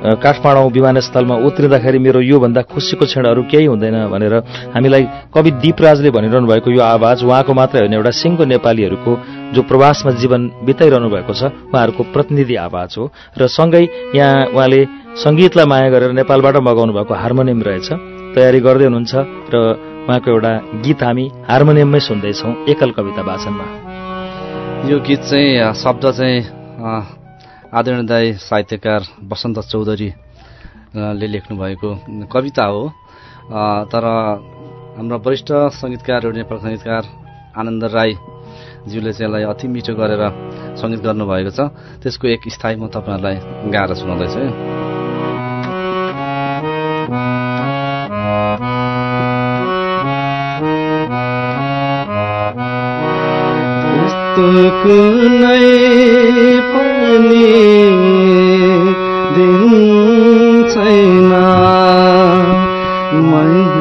काठमाडौँ विमानस्थलमा उत्रिँदाखेरि मेरो योभन्दा खुसीको क्षणहरू केही हुँदैन भनेर हामीलाई कवि दिपराजले भनिरहनु भएको यो आवाज उहाँको मात्रै होइन एउटा सिङ्गो नेपालीहरूको जो प्रवासमा जीवन बिताइरहनु भएको छ उहाँहरूको प्रतिनिधि आवाज हो। र सँगै यहाँ उहाँले सङ्गीतलाई माया गरेर नेपालबाट मगाउनु भएको हार्मोनियम रहेछ। तयारी गर्दै हुनुहुन्छ र उहाँको एउटा गीत हामी हार्मोनियममै सुन्दैछौँ एकल कविता वाचनमा यो गीत चाहिँ शब्द चाहिँ आदरणदायी साहित्यकार वसन्त चौधरीले लेख्नुभएको कविता हो। तर हाम्रा वरिष्ठ सङ्गीतकारहरू नेपाल सङ्गीतकार आनन्द राईज्यूले चाहिँ यसलाई अति मिठो गरेर सङ्गीत गर्नुभएको छ। त्यसको एक स्थायी म तपाईँहरूलाई गाएर सुनाउँदैछु यस्तो कुनै पनि दिन छैन।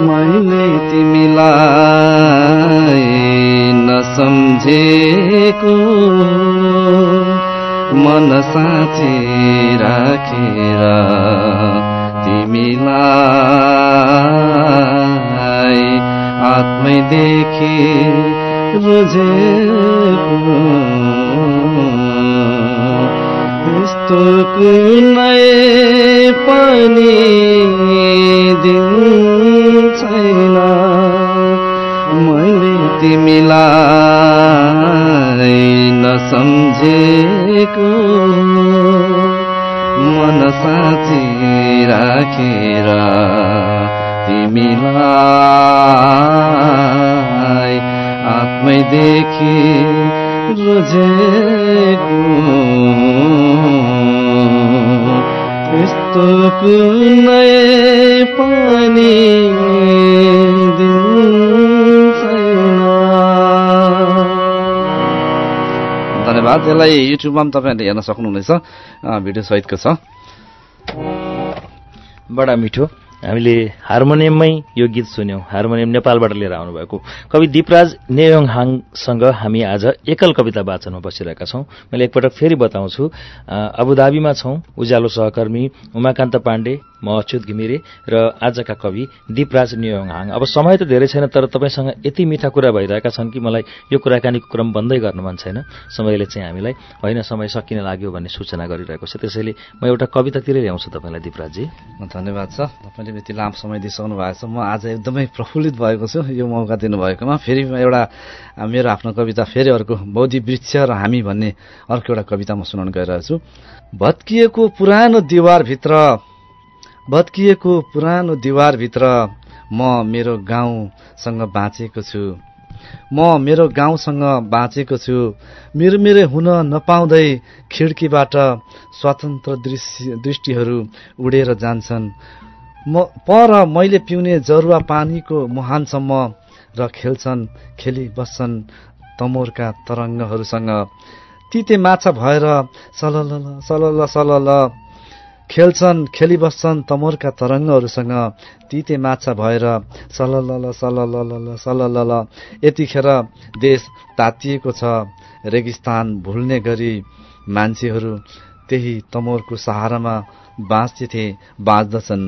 मैले तिमीलाई नसम्झेको मन साँची राखेर तिमीलाई आत्मैदेखि रोजेको यस्तो कुनै पनि दिन छैन। मैले तिमीलाई धन्यवाद यसलाई युट्युबमा पनि तपाईँहरूले हेर्न सक्नुहुनेछ। भिडियो सहितको छ। बडा मिठो। हामीले हार्मोनियममै यो गीत सुन्यौं। हार्मोनियम नेपालबाट लिएर आउनुभएको कवि दिपराज नेयोङहाङसँग हामी आज एकल कविता वाचनमा बसिरहेका छौं। मैले एकपटक फेरि बताउँछु अबुधाबीमा छौं उज्यालो सहकर्मी उमाकान्त पाण्डे म अच्युत घिमिरे र आजका कवि दिपराज नियोङहाङ। अब समय त धेरै छैन तर तपाईँसँग यति मिठा कुरा भइरहेका छन् कि मलाई यो कुराकानीको क्रम बन्दै गर्न मन छैन। समयले चाहिँ हामीलाई होइन समय सकिन लाग्यो भन्ने सूचना गरिरहेको छ। त्यसैले म एउटा कवितातिरै ल्याउँछु तपाईँलाई दिपराजजी। धन्यवाद छ। तपाईँले यति लामो समय दिइसक्नु भएको छ। म आज एकदमै प्रफुल्लित भएको छु यो मौका दिनुभएकोमा। फेरि एउटा मेरो आफ्नो कविता फेरि अर्को बौद्धि वृक्ष र हामी भन्ने अर्को एउटा कविता म सुनाउन छु भत्किएको पुरानो दिवारभित्र भत्किएको पुरानो दिवारभित्र म मेरो गाउँसँग बाँचेको छु। म मेरो गाउँसँग बाँचेको छु। मेरो मेरो हुन नपाउँदै खिड्कीबाट स्वतन्त्र दृश्य दृष्टिहरू उडेर जान्छन्। म पर मैले पिउने जरुवा पानीको मुहानसम्म र खेल्छन् खेली बस्छन् तमोरका तरङ्गहरूसँग। तिते माछा भएर सलल सलल सलल खेल्छन् खेलिबस्छन् तमोरका तरङ्गहरूसँग तिते माछा भएर सलल सलल सलल यतिखेर देश तातिएको छ। रेगिस्तान भुल्ने गरी मान्छेहरू त्यही तमोरको सहारामा बाँच्थे बाँच्दछन्।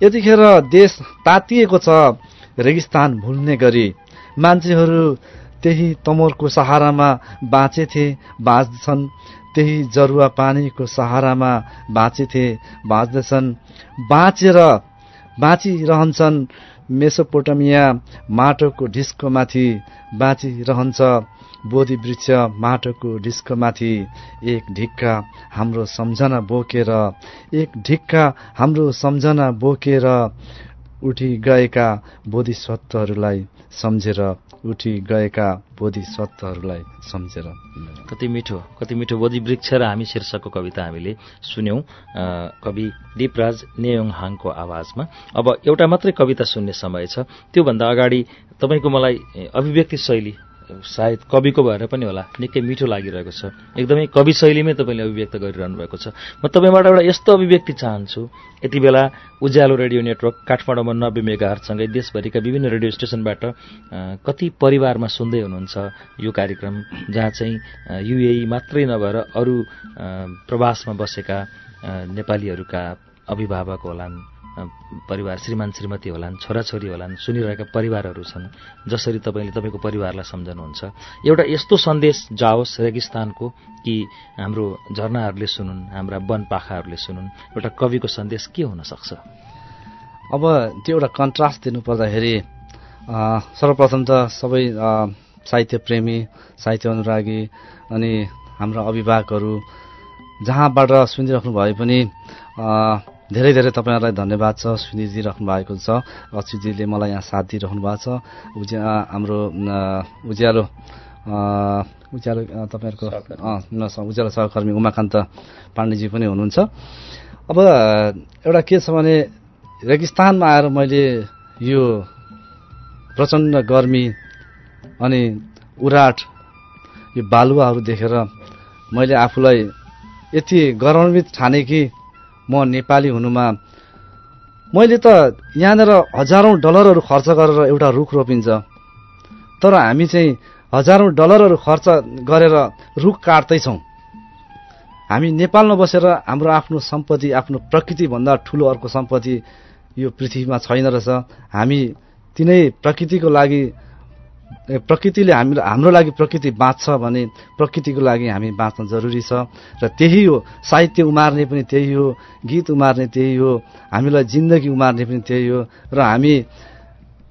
यतिखेर देश तातिएको छ। रेगिस्तान भुल्ने गरी मान्छेहरू त्यही तमोरको सहारामा बाँचेथे बाँच्दछन्। त्यही जरुवा पानीको सहारामा बाँचेथे बाँच्दछन्। बाँचेर बाँचिरहन्छन्। मेसोपोटमिया माटोको ढिस्कोमाथि बाँचिरहन्छ। बोधि वृक्ष माटोको ढिस्कोमाथि एक ढिक्का हाम्रो सम्झना बोकेर एक ढिक्का हाम्रो सम्झना बोकेर उठी गएका बोधिसत्वहरूलाई सम्झेर उठी गएका बोधिसत्वहरूलाई सम्झेर कति मिठो कति मिठो बोधि वृक्ष र हामी शीर्षकको कविता हामीले सुन्यौं। कवि दिपराज नेयोङ हाङको आवाजमा। अब एउटा मात्रै कविता सुन्ने समय छ। त्योभन्दा अगाडि तपाईँको मलाई अभिव्यक्ति शैली सायद कविको भएर पनि होला। निकै मिठो लागिरहेको छ। एकदमै कवि शैलीमै तपाईँले अभिव्यक्त गरिरहनु भएको छ। म तपाईँबाट एउटा यस्तो अभिव्यक्ति चाहन्छु। यति बेला उज्यालो रेडियो नेटवर्क काठमाडौँमा नब्बे मेगाहरूसँगै देशभरिका विभिन्न रेडियो स्टेशनबाट कति परिवारमा सुन्दै हुनुहुन्छ यो कार्यक्रम जहाँ चाहिँ युएई मात्रै नभएर अरू प्रवासमा बसेका नेपालीहरूका अभिभावक होलान्। परिवार श्रीमान श्रीमती होलान् छोराछोरी होलान् सुनिरहेका परिवारहरू छन् जसरी तपाईँले तपाईँको परिवारलाई सम्झनुहुन्छ। एउटा यस्तो सन्देश जाओस् रेगिस्तानको कि हाम्रो झरनाहरूले सुनुन् हाम्रा वन पाखाहरूले सुनुन्। एउटा कविको सन्देश के हुन सक्छ? अब त्यो एउटा कन्ट्रास्ट दिनु पर्दाखेरि सर्वप्रथम त सबै साहित्य प्रेमी साहित्य अनुरागी अनि हाम्रा अभिभावकहरू जहाँबाट सुनिदिइराख्नु भए पनि धेरै धेरै तपाईँहरूलाई धन्यवाद छ सुनिदिइराख्नु भएको छ अच्युतजीले मलाई यहाँ साथ दिइराख्नु भएको छ। उज्या हाम्रो उज्यालो उज्यालो तपाईँहरूको उज्यालो सहकर्मी उमाकान्त पाण्डेजी पनि हुनुहुन्छ। अब एउटा के छ भने रेगिस्तानमा आएर मैले यो प्रचण्ड गर्मी अनि उराट यो बालुवाहरू देखेर मैले आफूलाई यति गौरवान्वित ठाने कि म नेपाली हुनुमा मैले त यहाँनिर हजारौँ डलरहरू खर्च गरेर एउटा रुख रोपिन्छ। तर हामी चाहिँ हजारौँ डलरहरू खर्च गरेर रुख काट्दैछौँ। हामी नेपालमा बसेर हाम्रो आफ्नो सम्पत्ति आफ्नो प्रकृतिभन्दा ठुलो अर्को सम्पत्ति यो पृथ्वीमा छैन रहेछ। हामी तिनै प्रकृतिको लागि प्रकृतिले हामी हाम्रो लागि प्रकृति बाँच्छ भने प्रकृतिको लागि हामी बाँच्न जरुरी छ। र त्यही हो साहित्य उमार्ने पनि त्यही हो गीत उमार्ने त्यही हो हामीलाई जिन्दगी उमार्ने पनि त्यही हो। र हामी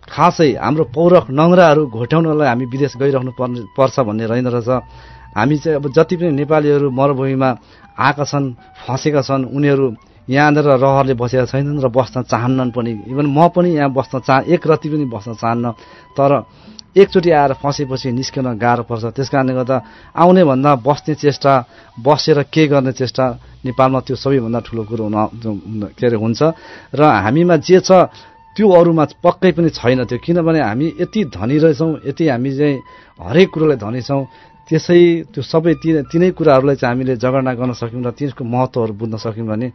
खासै हाम्रो पौरख नङ्ग्राहरू घोट्याउनलाई हामी विदेश गइरहनु पर्ने पर्छ भन्ने रहेन रहेछ। हामी चाहिँ अब जति पनि नेपालीहरू मरुभूमिमा आएका छन् फँसेका छन् उनीहरू यहाँनिर रहरले बसेका छैनन् र बस्न चाहन्नन् पनि। इभन म पनि यहाँ बस्न चाह एक रति पनि बस्न चाहन्न। तर एकचोटि आएर फँसेपछि निस्किन गाह्रो पर्छ। त्यस कारणले गर्दा आउने भन्दा बस्ने चेष्टा बसेर के गर्ने चेष्टा नेपालमा त्यो सबैभन्दा ठुलो कुरो हुन के अरे हुन्छ। र हामीमा जे छ त्यो अरूमा पक्कै पनि छैन त्यो। किनभने हामी यति धनी रहेछौँ यति हामी चाहिँ हरेक कुरोलाई धनी छौँ। त्यसै त्यो सबै ति तिनै कुराहरूलाई चाहिँ हामीले जगडना गर्न सक्यौँ र त्यसको महत्त्वहरू बुझ्न सक्यौँ भने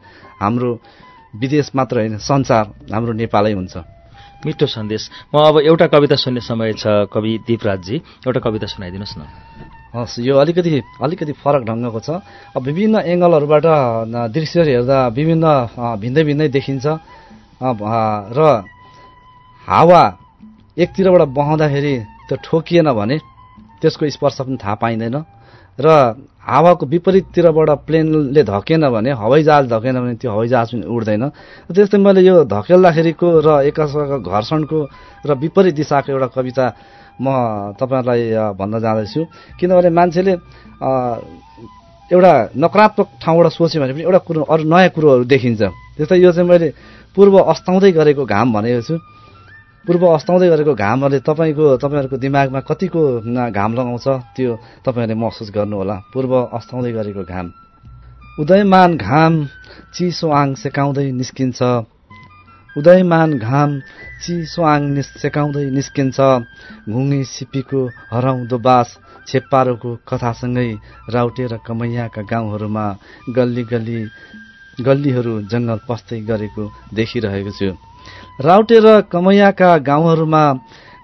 हाम्रो विदेश मात्र होइन संसार हाम्रो नेपालै हुन्छ। मिठो सन्देश। म अब एउटा कविता सुन्ने समय छ कवि दिपराजजी। एउटा कविता सुनाइदिनुहोस् न। हस् यो अलिकति अलिकति फरक ढङ्गको छ। विभिन्न एङ्गलहरूबाट न, दृश्यहरू हेर्दा विभिन्न भिन्दै भिन्दै देखिन्छ। र हावा एकतिरबाट बहाउँदाखेरि त्यो ठोकिएन भने त्यसको स्पर्श पनि थाहा पाइँदैन। र हावाको विपरीततिरबाट प्लेनले धकेन भने हवाईजहाज धकेन भने त्यो हवाईजहाज पनि उड्दैन। त्यस्तै मैले यो धकेल्दाखेरिको र एकअर्काको घर्षणको र विपरीत दिशाको एउटा कविता म तपाईँहरूलाई भन्न जाँदैछु। किनभने मान्छेले एउटा नकारात्मक ठाउँबाट सोच्यो भने पनि एउटा कुरो अरू नयाँ कुरोहरू देखिन्छ। त्यस्तै यो चाहिँ मैले पूर्व अस्ताउँदै गरेको घाम भनेको छु। पूर्व अस्ताउँदै गरेको घामहरूले तपाईँको तपाईँहरूको दिमागमा कतिको घाम लगाउँछ? त्यो तपाईँहरूले महसुस गर्नुहोला। पूर्व अस्ताउँदै गरेको घाम। उदयमान घाम चिसो आङ सेकाउँदै निस्किन्छ। उदयमान घाम चिसो आङ सेकाउँदै निस्किन्छ। घुङ्गी सिपीको हराउँदो बास छेप्पारोको कथासँगै राउटे र कमैयाका गाउँहरूमा गल्ली गल्ली गल्लीहरू जङ्गल पस्दै गरेको देखिरहेको छु। राउटे र कमैयाका गाउँहरूमा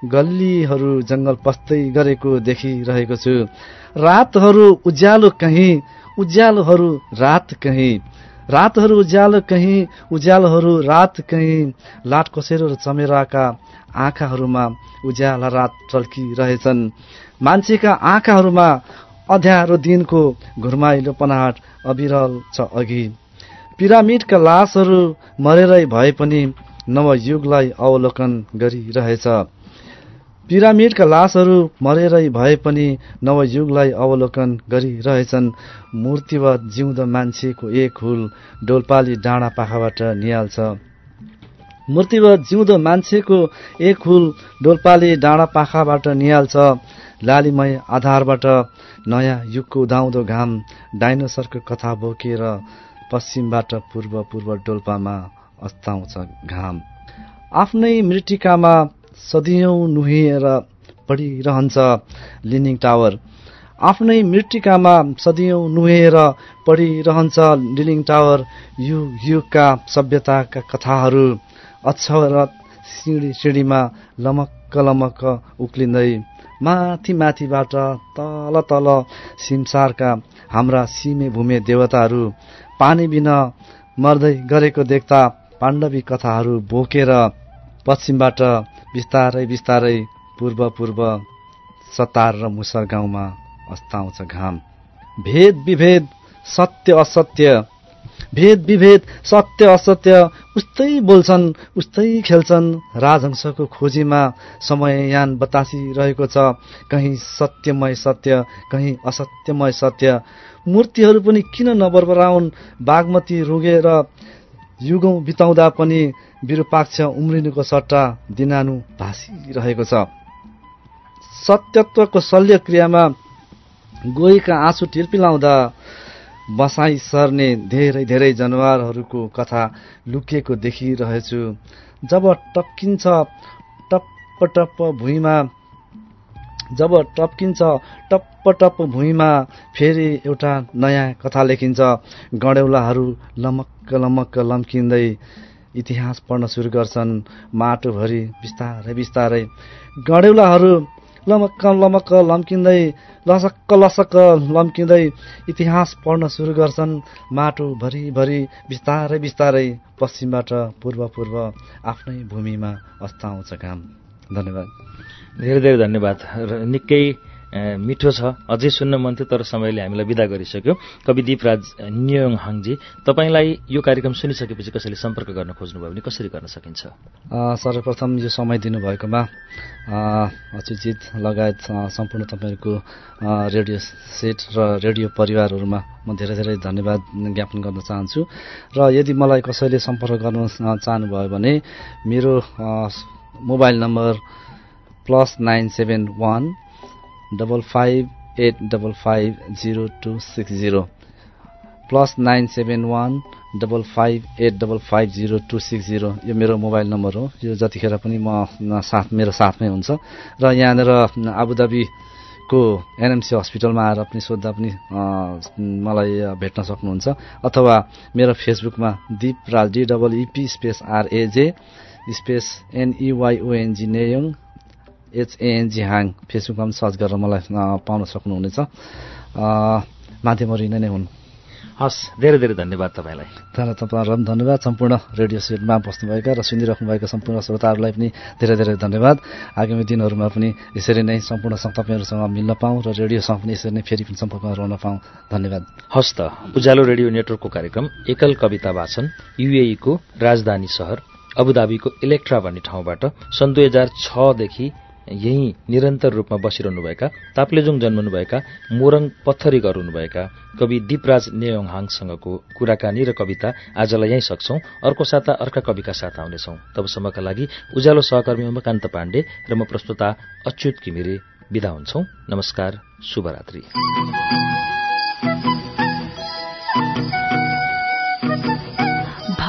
गल्लीहरू जङ्गल पस्दै गरेको देखिरहेको छु। रातहरू उज्यालो कहीँ उज्यालोहरू रात कहीँ। रातहरू उज्यालो कहीँ उज्यालोहरू रात कहीँ। लाटकोसेरो र चमेराका आँखाहरूमा उज्याला रात टल्किरहेछन् मान्छेका आँखाहरूमा अध्यारो दिनको घुर्माइलो पनाट अविरल छ अघि। पिरामिडका लासहरू मरेरै भए पनि नवयुगलाई अवलोकन गरिरहेछ। पिरामिडका लासहरू मरेरै भए पनि नवयुगलाई अवलोकन गरिरहेछन्। मूर्तिवत जिउँदो मान्छेको एक हुल डोल्पाली डाँडा पाखाबाट निहाल्छ। मूर्तिवत जिउँदो मान्छेको एक हुल डोल्पाली डाँडा पाखाबाट निहाल्छ। लालीमय आधारबाट नयाँ युगको उदाउँदो घाम डाइनोसरको कथा बोकेर पश्चिमबाट पूर्व पूर्व डोल्पामा अस्ताउँछ घाम। आफ्नै मृत्तिकामा सदियौँ नुहिएर पढिरहन्छ लिनिङ टावर। आफ्नै मृत्तिकामा सदियौँ नुहेर पढिरहन्छ लिलिङ टावर युग युगका सभ्यताका कथाहरू। अक्षरत सिँढी सिँढीमा लमक्क लमक्क उक्लिँदै माथि माथिबाट तल तल सिमसारका हाम्रा सिमे भूमे देवताहरू पानी बिना मर्दै गरेको देख्दा पाण्डवी कथाहरू बोकेर पश्चिमबाट बिस्तारै बिस्तारै पूर्व पूर्व सतार र मुसर गाउँमा अस्ताउँछ घाम। भेद विभेद सत्य असत्य भेद विभेद सत्य असत्य उस्तै बोल्छन् उस्तै खेल्छन्। राजहंसको खोजीमा समययान बतासिरहेको छ। कहीँ सत्यमय सत्य कहीँ असत्यमय सत्य। मूर्तिहरू पनि किन नबरबराउन्? बागमती रोगेर युगौँ बिताउँदा पनि विरूपाक्ष उम्रिनुको सट्टा दिनानु भाँसिरहेको छ। सत्यत्वको शल्य क्रियामा गोहीका आँसु टिर्पिलाउँदा बसाई सर्ने धेरै धेरै जनावरहरूको कथा लुकिएको देखिरहेछु। जब टप्किन्छ टप्प टप्प भुइँमा जब टप्किन्छ टप्प टप्प भुइँमा फेरि एउटा नयाँ कथा लेखिन्छ। गडेउलाहरू लमक्क लमक्क लम्किँदै इतिहास पढ्न सुरु गर्छन्। माटोभरि बिस्तारै बिस्तारै गडेउलाहरू लमक्क लमक्क लम्किँदै लसक्क लसक्क लम्किँदै इतिहास पढ्न सुरु गर्छन्। माटो भरिभरि बिस्तारै बिस्तारै पश्चिमबाट पूर्व पूर्व आफ्नै भूमिमा अस्ताउँछ घाम। धन्यवाद। धेरै धेरै धन्यवाद। र निकै मिठो छ। अझै सुन्न मन थियो तर समयले हामीलाई विदा गरिसक्यो। कवि दिपराज न्योङ हाङजी तपाईँलाई यो कार्यक्रम सुनिसकेपछि कसैले सम्पर्क गर्न खोज्नुभयो भने कसरी गर्न सकिन्छ? सर्वप्रथम यो समय दिनुभएकोमा अचुजित लगायत सम्पूर्ण तपाईँहरूको रेडियो सेट र रेडियो परिवारहरूमा म धेरै धेरै धन्यवाद ज्ञापन गर्न चाहन्छु। र यदि मलाई कसैले सम्पर्क गर्न चाहनुभयो भने मेरो mobile number plus nine seven one double five eight double five zero two six zero plus nine seven one double five eight double five zero two six zero यो मेरो मोबाइल नम्बर हो। यो जतिखेर पनि म साथ मेरो साथमै हुन्छ। र यहाँनिर आबुधाबीको एनएमसी हस्पिटलमा आएर पनि सोद्धा पनि मलाई भेट्न सक्नुहुन्छ। अथवा मेरो फेसबुकमा Deep Raj D double EP space RAJ space NEYONG Neyong HANG Hang फेसबुकमा पनि सर्च गरेर मलाई पाउन सक्नुहुनेछ। माध्यमहरू यिनै नै हुन्। हस् धेरै धेरै धन्यवाद तपाईँलाई। तर तपाईँहरूलाई पनि धन्यवाद। सम्पूर्ण रेडियो सेटमा बस्नुभएका र सुनिराख्नुभएका सम्पूर्ण श्रोताहरूलाई पनि धेरै धेरै धन्यवाद। आगामी दिनहरूमा पनि यसरी नै सम्पूर्ण तपाईँहरूसँग मिल्न पाऊँ र रेडियोसँग पनि यसरी नै फेरि पनि सम्पर्कमा रहन पाऊँ धन्यवाद। हस् त उज्यालो रेडियो नेटवर्कको कार्यक्रम एकल कविता वाचन युएईको राजधानी सहर। अबुधाबीको इलेक्ट्रा भन्ने ठाउँबाट सन् दुई हजार छदेखि यही निरन्तर रूपमा बसिरहनुभएका ताप्लेजुङ जन्मनुभएका मोरङ पत्थरी गराउनुभएका कवि दिपराज नेयोङ हाङसँगको कुराकानी र कविता आजलाई यहीँ सक्छौ। अर्को साता अर्का कविका साथ आउनेछौ। तबसम्मका लागि उज्यालो सहकर्मी उमाकान्त पाण्डे र म प्रस्तुता अच्युत किमिरे विदा हुन्छौ। नमस्कार शुभरात्री।